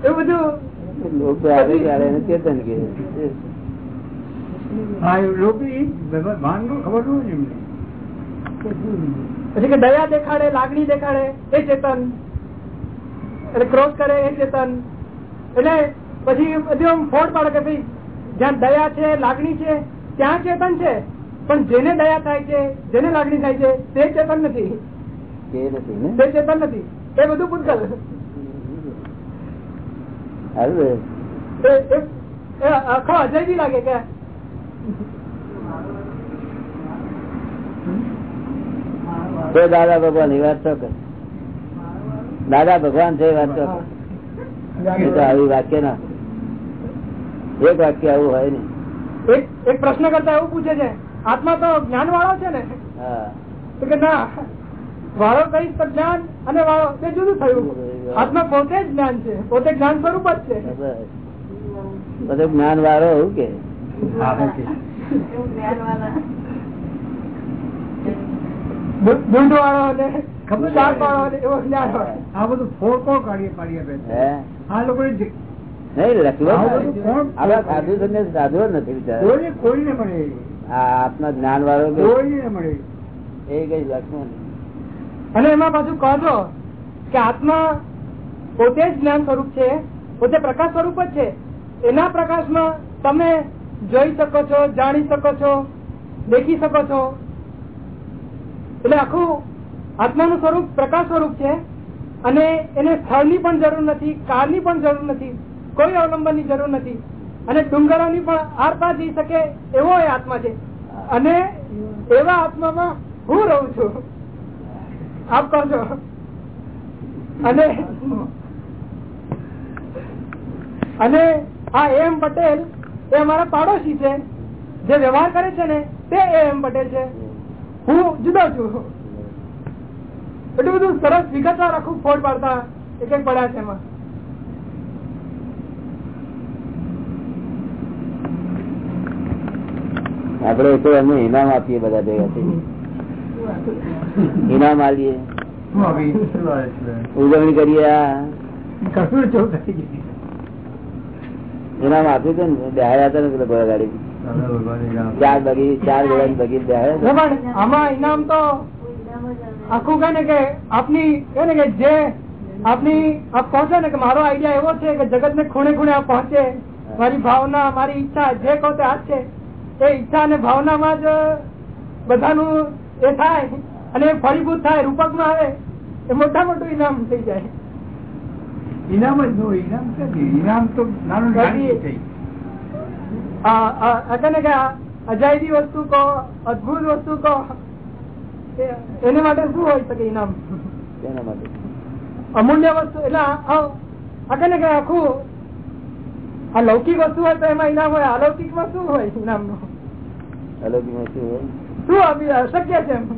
[SPEAKER 2] એવું બધું
[SPEAKER 1] ચેતન કે
[SPEAKER 3] હા લોભી ભાન ખબર ન એમને.
[SPEAKER 2] પછી કે દયા દેખાડે લાગણી દેખાડે એ ચેતન. એટલે ક્રોધ કરે એ ચેતન. એટલે પછી બધું ફોડ પાડે કે ભાઈ જ્યાં દયા છે લાગણી છે ત્યાં ચેતન છે. પણ જેને દયા થાય છે જેને લાગણી થાય છે તે ચેતન નથી.
[SPEAKER 1] કે નથી
[SPEAKER 2] તે ચેતન નથી. એ બધું પૂછલ આખો અજય બી લાગે કે
[SPEAKER 1] તો દાદા ભગવાન એ વાત ચોક્કસ દાદા ભગવાન છે એ વાત એ આવી વાક્ય ના. એક વાક્ય આવું હોય ને.
[SPEAKER 2] એક પ્રશ્ન કરતા એવું પૂછે છે આત્મા તો જ્ઞાન વાળો છે ને? તો કે ના વાળો કહીશ તો જ્ઞાન અને વાળો તે જુદું થયું. આત્મા પોતે જ જ્ઞાન છે પોતે જ્ઞાન સ્વરૂપ જ છે.
[SPEAKER 1] બધું જ્ઞાન વાળો એવું કે.
[SPEAKER 2] એવો જ્ઞાન વાળો
[SPEAKER 1] એ કઈ લક્ષ્મણ
[SPEAKER 2] અને એમાં પાછું કહો છો કે આત્મા પોતે જ જ્ઞાન સ્વરૂપ છે પોતે પ્રકાશ સ્વરૂપ જ છે. એના પ્રકાશમાં તમે જોઈ શકો છો, જાણી શકો છો, દેખી શકો છો. એટલે આખું આત્માનું સ્વરૂપ પ્રકાશ સ્વરૂપ છે અને એને સ્થળની પણ જરૂર નથી કાળની પણ જરૂર નથી, કોઈ અવલંબનની જરૂર નથી. અને ડુંગરોની પણ આરપાર જઈ શકે એવો એ આત્મા છે. અને એવા આત્મામાં હું રહું છું. આપ કહો છો અને અને આ એમ પટેલ એ અમારા પાડોશી છે. જે વ્યવહાર કરે છે ને તે એમ પટેલ છે. હું જુદો છું. એટલું બધું સરસ વિગતવાર આખું ફોડ પાડતા એક એક પડ્યા છે એમાં.
[SPEAKER 1] આપડે તો એમને ઇનામ આપીએ બધા ભેગા થઈ ઇનામ
[SPEAKER 3] આપીએ
[SPEAKER 1] ઉજવણી કરીએ આ
[SPEAKER 3] કશું થઈ ગઈ
[SPEAKER 1] ઇનામ આપ્યું હતું ને બેહાડ્યા હતા ને ઘોડા ગાડી. ચાર બગી ચાર ઘોડાની બગી બેહાડ્યા
[SPEAKER 2] આમાં ઇનામ તો આખું કહે ને કે આપની કહે ને કે જે આપની, આપ પહોંચે ને કે મારો આઈડિયા એવો છે કે જગત ને ખૂણે ખૂણે આપ પહોંચે. મારી ભાવના, મારી ઈચ્છા જે કહો તે આ છે. એ ઈચ્છા અને ભાવનામાં જ બધાનું એ થાય અને ફળીભૂત થાય રૂપકમાં આવે, એ મોટા મોટું ઇનામ થઈ જાય.
[SPEAKER 3] ઇનામ જ નો ઇનામ ક્યાંથી? ઇનામ તો નાનું નાની થઈ.
[SPEAKER 2] આ- આ આ કે અજાયબી વસ્તુ કહો અદભુત વસ્તુ કહો એને માટે શું હોય શકે ઇનામ?
[SPEAKER 1] એના માટે.
[SPEAKER 2] અમૂલ્ય વસ્તુ એટલે આ- આ આ કહે ને કે આખું આ લૌકિક વસ્તુ હોય તો એમાં ઇનામ હોય અલૌકિકમાં શું હોય ઇનામનું
[SPEAKER 1] અલૌકિકમાં શું હોય?
[SPEAKER 2] શું આપી અશક્ય છે એમ?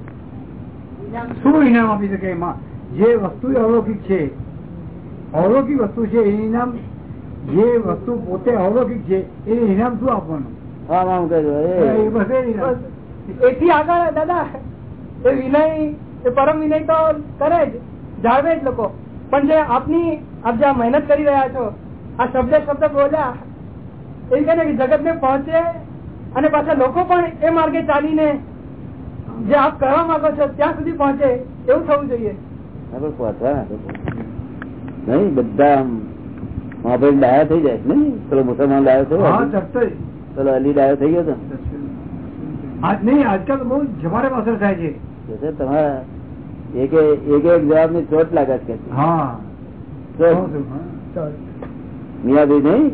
[SPEAKER 3] શું ઇનામ આપી શકે એમાં? જે વસ્તુ અલૌકિક છે અલૌકિક વસ્તુ છે એ ઇનામ જે વસ્તુ પોતે અવલૌકિક છે એ ઇનામ શું આપવાનું? હા
[SPEAKER 2] નામ એથી આગળ દાદા એ વિનય એ પરમ વિનય તો કરે જ જાળવે જ લોકો. પણ જે આપની આપ જે મહેનત કરી રહ્યા છો આ શબ્દ શબ્દ બોલ્યા એ કહે ને કે જગત ને પહોંચે અને પાછા લોકો પણ એ માર્ગે ચાલીને જે આપ કરવા માંગો છો ત્યાં સુધી પહોંચે એવું થવું જોઈએ.
[SPEAKER 1] પહોંચવા. નહીં? બધા મહાભાઈ ડાયા થઈ જાય નઈ પેલો મુસલમાન ડાયો થયો પેલો અલી ડાયો થઈ ગયો
[SPEAKER 3] આજ નહીં આજકાલ બહુ જમારે અસર થાય છે.
[SPEAKER 1] તમારા એક એક જવાબની ચોટ કે. મિયાભાઈ નહીં.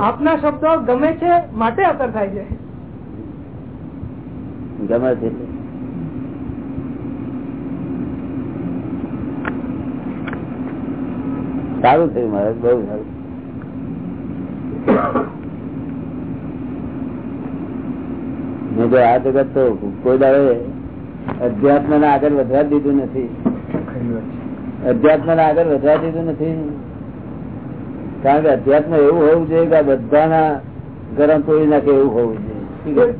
[SPEAKER 2] આપના શબ્દો ગમે છે માટે અસર થાય છે.
[SPEAKER 1] ગમે છે. સારું થયું મારે બહુ સારું. મેં તો આ જગત તો કોઈ દાડે અધ્યાત્મ ને આગળ વધવા દીધું નથી. અધ્યાત્મ ને આગળ વધવા દીધું નથી. કારણ કે અધ્યાત્મ એવું હોવું જોઈએ કે બધાના ગરમ તોડી નાખે એવું હોવું જોઈએ?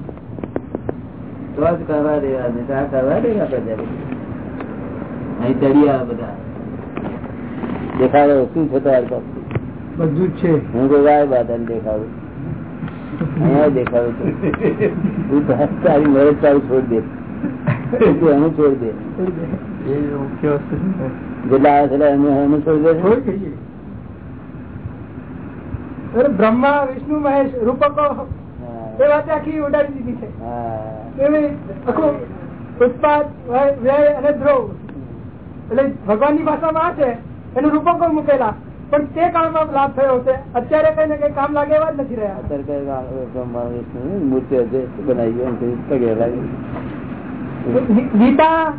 [SPEAKER 1] તો જ કરવા દેવા નહીં કરવા દેવા પ્રજા અહીં ચડ્યા બધા. દેખાડો શું છે તમારી પાસે?
[SPEAKER 3] બધું જ છે.
[SPEAKER 1] હું કોઈ વાય બાધા દેખાડું. અહીંયા દેખાડું છું. તું તારી મરજ તારું છોડી દે. તું એનું છોડી દે. જેટલા આવે છે એનું એનું છોડી દે
[SPEAKER 2] અરે બ્રહ્મા વિષ્ણુ મહેશ રૂપકો એ વાતે આખી ઉડાડી દીધી છે. આખું ઉત્પાદ વ્યય- વ્યય અને ધ્રુવ એટલે ભગવાનની ભાષામાં આ છે એનું રૂપકો મૂકેલા. પણ તે કાળમાં લાભ થયો છે. અત્યારે કઈ ને કઈ કામ લાગે એવા જ નથી રહ્યા.
[SPEAKER 1] અત્યારે મૂર્તિ બનાવી પગે લાગી.
[SPEAKER 2] ગીતા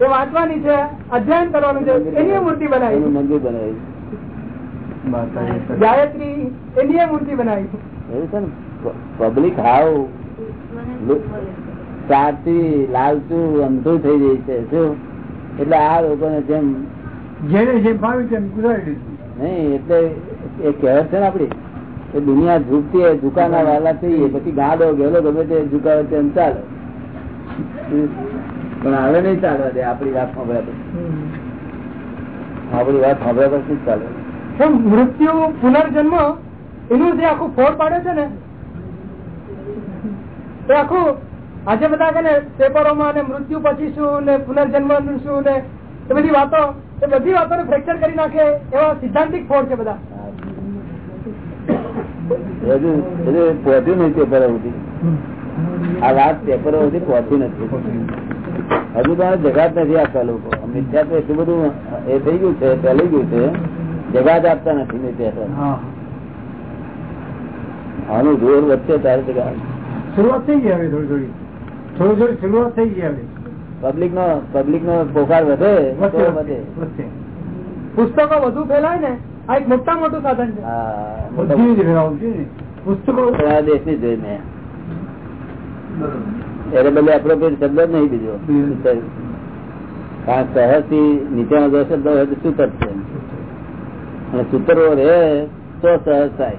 [SPEAKER 2] એ વાંચવાની છે અધ્યયન કરવાનું છે એની મૂર્તિ બનાવી.
[SPEAKER 1] મંદિર બનાવી.
[SPEAKER 2] ગાયત્રી એની મૂર્તિ બનાવી.
[SPEAKER 1] એવું છે ને? પબ્લિક હાવ. સાચી લાલચું અંધું થઈ જાય છે શું? એટલે આ લોકોને જેમ
[SPEAKER 3] જેને જે ભાવ્યું તેમ ગુજારી
[SPEAKER 1] નહીં એટલે એ કહેવત છે ને આપડી કે દુનિયા ઝૂકતી હોય ઝુકાના વાલા થઈએ પછી ગાડો ગેલો ગમે તે ઝુકાવે તેમ ચાલે. પણ હવે નહીં ચાલવા દે આપડી વાત સાંભળ્યા પછી. આપડી વાત સાંભળ્યા પછી ચાલે.
[SPEAKER 2] મૃત્યુ પુનર્જન્મ એનું જે આખું ફોડ પાડે છે ને એ આખું આજે બધા કે પેપરોમાં ને મૃત્યુ પછી શું ને પુનર્જન્મ શું ને એ બધી વાતો એ બધી વાતોને ફ્રેક્ચર કરી નાખે એવા સિદ્ધાંતિક ફોડ છે બધા.
[SPEAKER 1] પહોંચ્યું નહીં પેપર સુધી. આ વાત પેપરો સુધી પહોંચી નથી. હજુ તો જગાત નથી આપતા લોકો. મિથ્યા તો એટલું બધું એ થઈ ગયું છે ફેલાઈ ગયું છે. જગાત આપતા નથી મિથ્યા આનું જોર વચ્ચે તારે જગા
[SPEAKER 3] શરૂઆત થઈ ગઈ હવે થોડી થોડી. થોડી થોડી શરૂઆત થઈ ગઈ હવે.
[SPEAKER 1] પબ્લિક નો પબ્લિક નો પોકાર વધે વધે.
[SPEAKER 2] પુસ્તકો વધુ ફેલાય ને આ એક મોટા મોટું સાધન છે.
[SPEAKER 3] પુસ્તકો
[SPEAKER 1] મોટા દેશની. જોઈ મેં. એટલે બદલે કોઈ શબ્દ જ નહીં બીજો. કારણ સહજથી નીચેનો જો શબ્દ હોય તો સૂતર છે. અને સૂતરો રે તો સહજ થાય.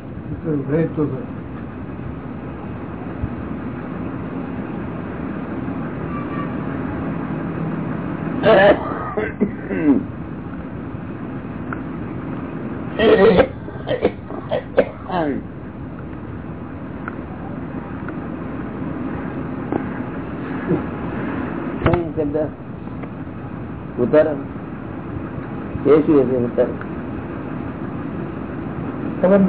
[SPEAKER 1] ઉત્તર એ શું હશે ઉત્તર
[SPEAKER 2] ખબર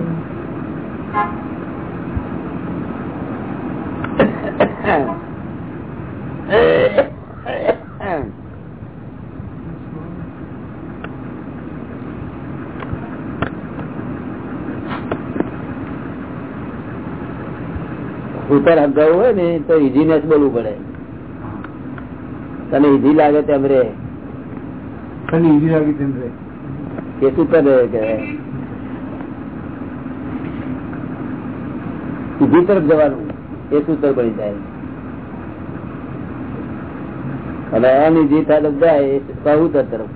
[SPEAKER 2] નહીં.
[SPEAKER 1] હગાવું હોય ને તો ઇઝીનેસ બોલવું પડે. તને ઈઝી લાગે તેમ રે.
[SPEAKER 3] તને ઈઝી લાગે તેમ રે.
[SPEAKER 1] એ સુતર રહે કે ઇઝી તરફ જવાનું એ સૂત્ર બની જાય? અને અનઇઝી તરફ જાય એ સહુતર તરફ.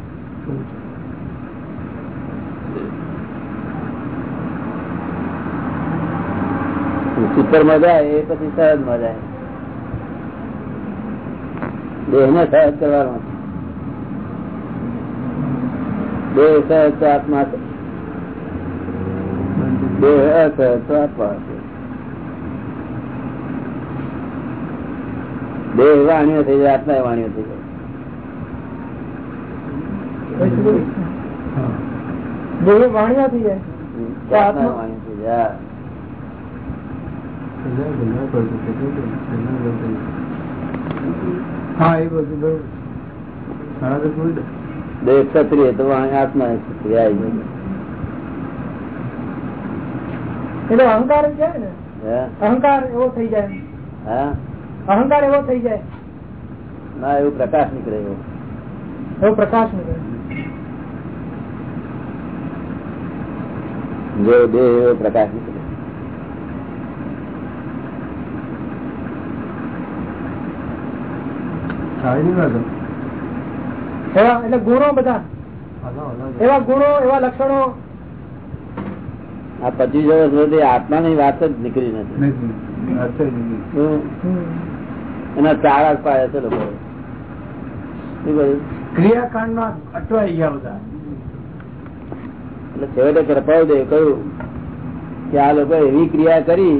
[SPEAKER 1] સૂત્રમાં જાય એ પછી સહજમાં જાય દેહ ને સહજ કરવાનો દેહ સહજ તો આત્મા દેહ અસહજ તો આત્મા દેહ વાણીઓ થઈ જાય આત્મા વાણીઓ થઈ જાય.
[SPEAKER 2] દેહ વાણિયા થઈ જાય.
[SPEAKER 1] આત્મા વાણીઓ થઈ જાય
[SPEAKER 3] હા એ બધું બરોબર.
[SPEAKER 1] ક્ષત્રિય તો આત્મા ક્ષત્રિય આવી
[SPEAKER 2] એટલે અહંકાર છે ને? અહંકાર એવો થઈ જાય
[SPEAKER 1] હા?
[SPEAKER 2] અહંકાર એવો થઈ જાય?
[SPEAKER 1] ના એવું પ્રકાશ નીકળે એવો.
[SPEAKER 2] એવો પ્રકાશ નીકળે.
[SPEAKER 1] જો દેહ એવો પ્રકાશ નીકળે
[SPEAKER 3] સારી નહીં વાતો.
[SPEAKER 2] એવા એટલે ગુણો બધા. એવા ગુણો એવા લક્ષણો.
[SPEAKER 1] આ પચીસ વર્ષ સુધી આત્માની વાત જ નીકળી નથી. એના ચાર પાયા છે લોકો. ક્રિયાકાંડમાં
[SPEAKER 3] ક્રિયાકાંડમાં અટવાઈ ગયા બધા.
[SPEAKER 1] એટલે છેવટે કૃપાળદેવ કહ્યું કે આ લોકો એવી ક્રિયા કરી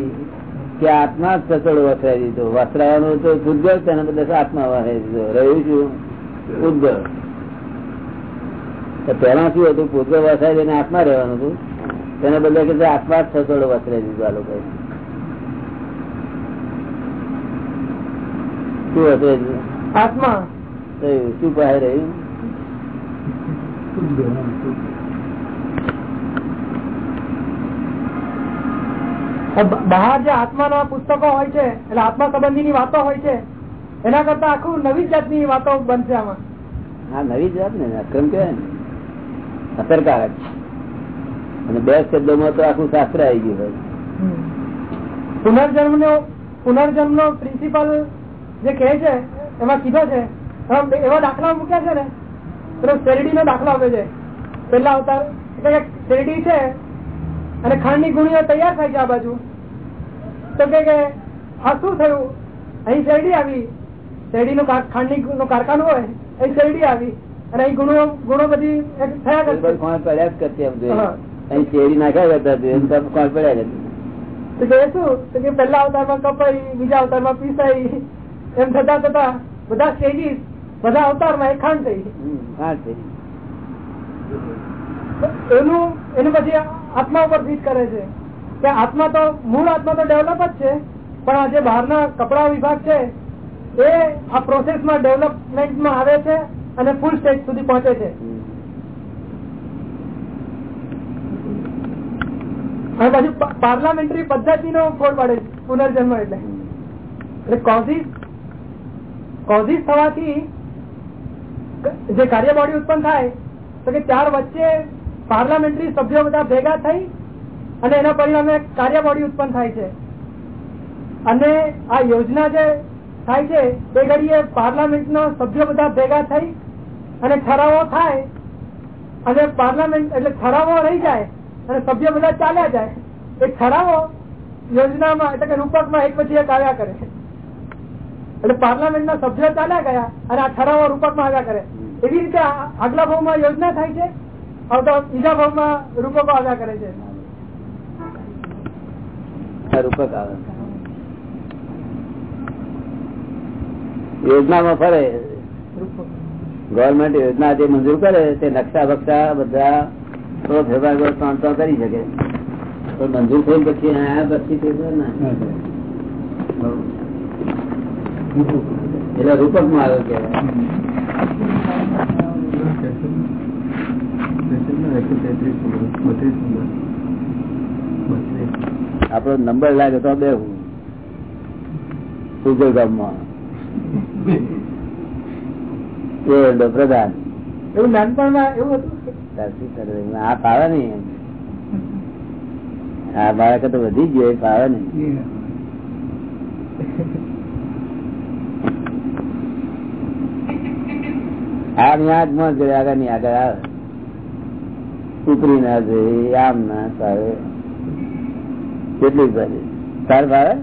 [SPEAKER 1] કે આત્મા જ સચોડ વસરાય દીધો. વસરાવાનો તો તેના બદલે આત્મા વસાઈ દીધો. રહ્યું છું ઉદ્ગલ પેલા શું હતું પૂર્વ વસાઈ દઈને આત્મા રહેવાનું હતું. તેને બદલે કે આત્મા જ સચોડ વસરાઈ દીધો આ લોકો શું હતું
[SPEAKER 2] આત્મા.
[SPEAKER 1] શું પહેર રહ્યું
[SPEAKER 3] શુદ્ધ, હા, શુદ્ધ.
[SPEAKER 2] બ- બહાર જે આત્માના પુસ્તકો હોય છે એટલે આત્મા સંબંધીની વાતો હોય છે એના કરતા આખું નવી જાતની વાતો બનશે આમાં.
[SPEAKER 1] હા નવી જાત ને અક્રમ કહેવાય ને અસરકારક અને બે શબ્દોમાં તો આખું શાસ્ત્ર આવી ગયું હોય.
[SPEAKER 2] પુનર્જન્મ નો પુનર્જન્મ નો પ્રિન્સિપલ જે કહે છે એમાં કીધો છે એવા દાખલા મૂક્યા છે ને પેલો શેરડી નો દાખલો આપે છે. પેલા અવતાર એટલે શેરડી છે અને ખાંડની ગુણીઓ તૈયાર થાય છે આ બાજુ. તો કે આ શું થયું? અહીં શેરડી આવી. શેરડી નું ખાંડની નું કારખાનું હોય અહીં શેરડી આવી. અને અહીં ગુણો ગુણો બધી થયા
[SPEAKER 1] પડ્યા જ કરતી એમ અહીં શેરડી નાખ્યા કરતા કોણ પડ્યા કરતી
[SPEAKER 2] તો કે શું? તો કે પહેલા અવતારમાં કપાઈ બીજા અવતારમાં પીસાઈ. એમ થતા થતા બધા સ્ટેજીસ બધા અવતારમાં એ ખાંડ થઈ
[SPEAKER 1] હા છે
[SPEAKER 2] એનું એનું પછી આત્મા ઉપર ફીટ કરે છે કે આત્મા તો, મૂળ આત્મા તો ડેવલપ જ છે, પણ આ બહારના કપડા વિભાગ છે, એ આ પ્રોસેસમાં ડેવલપમેન્ટમાં આવે છે અને ફૂલ સ્ટેજ સુધી પહોંચે છે. અને પછી પાર્લામેન્ટરી પદ્ધતિનો ફોડ પાડે પુનર્જન્મ એટલે એટલે કોઝિસ કોઝિસ થવાથી જે કાર્યબોડી ઉત્પન્ન થાય, તો કે ચાર વચ્ચે પાર્લામેન્ટરી સભ્યો બધા ભેગા થઈ અને એના પરિણામે કાર્યવાળી ઉત્પન્ન થાય છે. અને આ યોજના જે થાય છે તે ઘડીએ પાર્લામેન્ટનો સભ્યો બધા ભેગા થઈ અને ઠરાવો થાય અને પાર્લામેન્ટ એટલે ઠરાવો રહી જાય અને સભ્યો બધા ચાલ્યા જાય, એ ઠરાવો યોજનામાં એટલે કે રૂપકમાં એક પછી એક આવ્યા કરે. એટલે પાર્લામેન્ટ ના સભ્યો ચાલ્યા ગયા અને આ ઠરાવો રૂપકમાં આવ્યા કરે. એવી રીતે આગલા ભાવમાં યોજના થાય છે. આવતા બીજા ભાવમાં રૂપકો આવ્યા કરે છે.
[SPEAKER 1] રૂપક આવે. યોજનામાં ફરે. ગવર્મેન્ટ યોજના જે મંજૂર કરે, તે નકશા બક્ષા બધા તો વિભાગો ત્રણ ત્રણ કરી શકે. તો મંજૂર થઈ પછી આયા પછી એટલે રૂપકમાં આવે કે આપડો નંબર લાગે તો બે હું. સુગર ગામમાં. પ્રધાન.
[SPEAKER 2] એવું નાનપણમાં એવું હતું?
[SPEAKER 1] આ ફાવે નહીં આ બાળક તો વધી ગયો એ ફાવે નહીં. આ ની આજમાં આગળની આગળ આવે. ઉપરી ના જોઈએ આમ ના ફાવે કેટલી ફાવે તાર ફાવે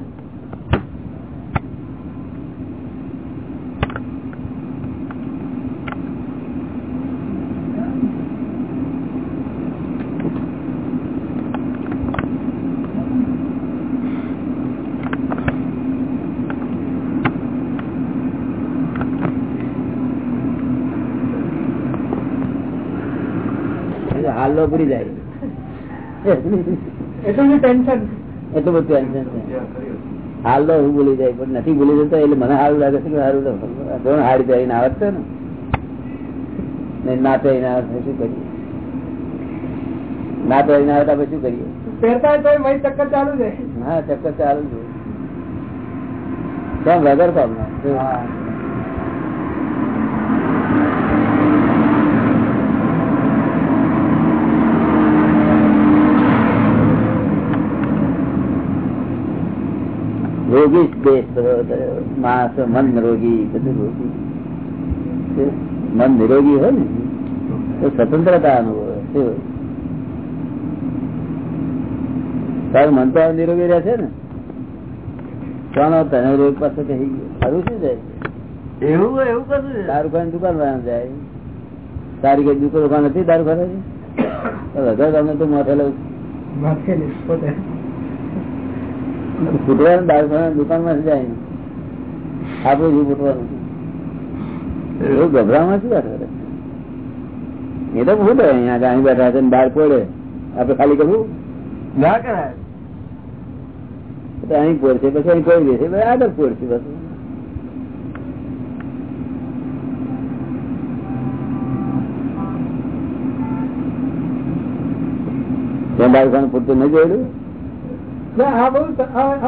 [SPEAKER 1] એટલે પૂરી જાય.
[SPEAKER 2] એટલું ટેન્શન
[SPEAKER 1] એટલું બધું ટેન્શન છે. હાલ તો હું ભૂલી જાય પણ નથી ભૂલી જતો એટલે મને સારું લાગે છે કે સારું તો હાડી પહેરીને આવત છે ને. ને ના પહેરીને આવે તો શું કરીએ? ના પહેરીને આવતા પછી શું કરીએ?
[SPEAKER 2] પહેરતા તો ચક્કર ચાલુ છે
[SPEAKER 1] હા ચક્કર ચાલુ છે કેમ વગર કામ રોગી જ દેશ માણસ મન રોગી બધું રોગી. મન નિરોગી હોય ને તો સ્વતંત્રતા અનુભવે તારું મન તો નિરોગી રહે છે ને. કોણ તને રોગ પાસે કહી ગયો? ખરું શું જાય
[SPEAKER 4] એવું એવું કશું
[SPEAKER 1] દારૂ ખાને દુકાન વાળા જાય તારી કઈ દુકાન નથી દારૂ ખાને વગર તમને તો મોઢે લઉં
[SPEAKER 2] પોતે.
[SPEAKER 1] ફૂટવાનું દારૂ દુકાનમાં જાય. આપણું શું ફૂટવાનું? એવું ગભરામાં શું વાત કરે? એ તો ફૂટે અહીંયા ગાણી બેઠા છે બહાર પડે આપડે ખાલી કરવું?
[SPEAKER 4] ના કરાય.
[SPEAKER 1] અહીં પોરશે પછી અહીં કોઈ દેશે પછી આગળ પોરશે બસ. ત્યાં દારૂ ખાનું ફૂટતું નહીં જોયેલું
[SPEAKER 2] આ બહુ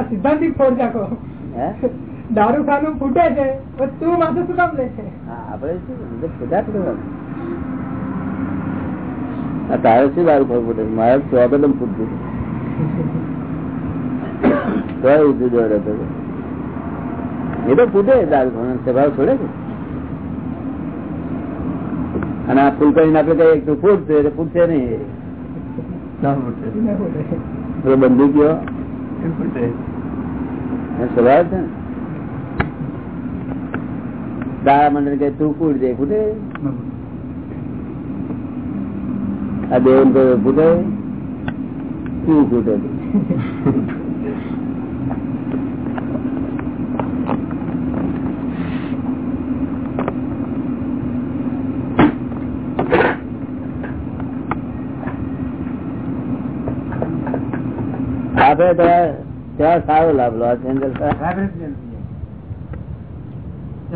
[SPEAKER 2] સિદ્ધાંતિક ફોડ નાખો દારૂ ખાનું ફૂટે છે તો તું માથું શું કામ લે છે?
[SPEAKER 1] શું તારે શું દારૂ ખાવું ફૂટે મારે ચોગડમ ફૂટતું. એ તો ફૂટે દારૂ ખાવાનો સ્વભાવ છોડે છે. અને આ ફૂલ કરીને આપણે કહીએ કે તું ફૂટશે એટલે ફૂટશે નહીં. બંદૂકીઓ એ સ્વભાવ છે તારા મંડળ કે તું ફૂટ દે ફૂટે? આ દેવ તો ફૂટે? તું ફૂટે? તો ત્યાં સારો લાભ લો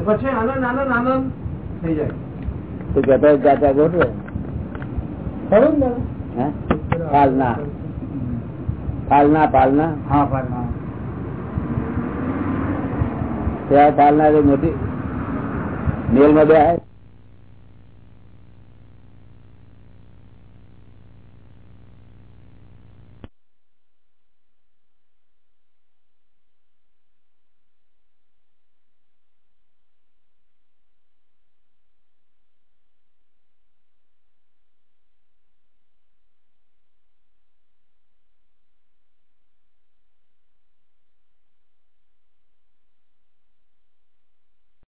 [SPEAKER 4] પછી આનંદ આનંદ આનંદ થઈ જાય.
[SPEAKER 1] તું કહેતો ચાચા ગોઠવે.
[SPEAKER 2] ખરું ને?
[SPEAKER 1] હે? પાલના. પાલના પાલના.
[SPEAKER 3] હા પાલના.
[SPEAKER 1] ત્યાં પાલના મોટી. મેલમાં બે